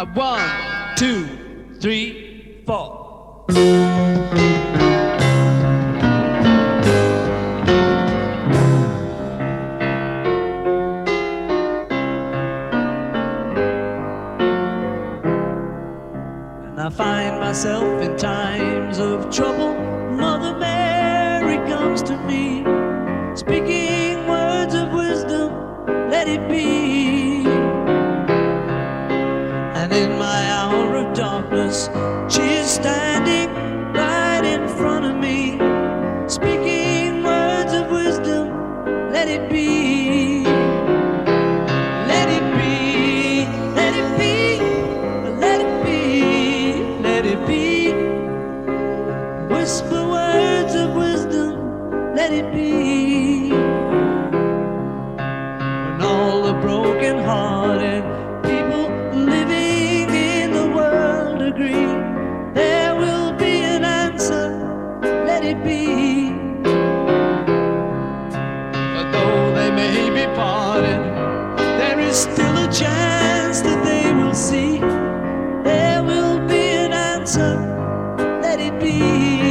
A one, two, three, four. And I find myself in times of trouble. broken hearted it be. But though they may be parted, there is still a chance that they will see. There will be an answer, let it be.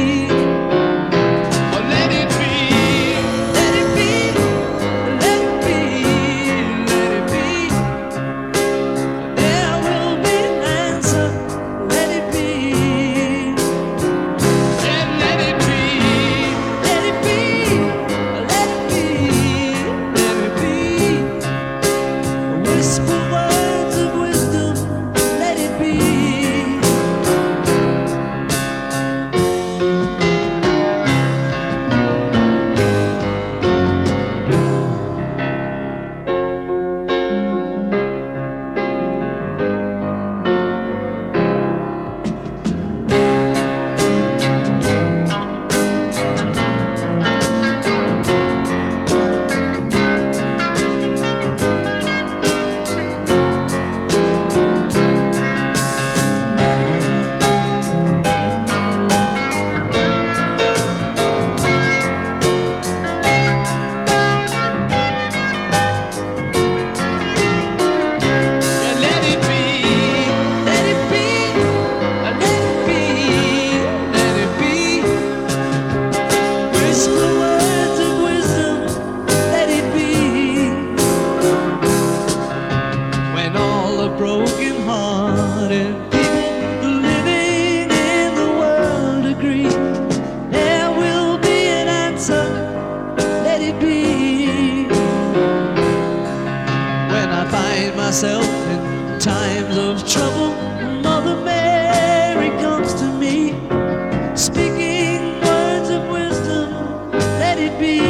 myself in times of trouble. Mother Mary comes to me, speaking words of wisdom. Let it be.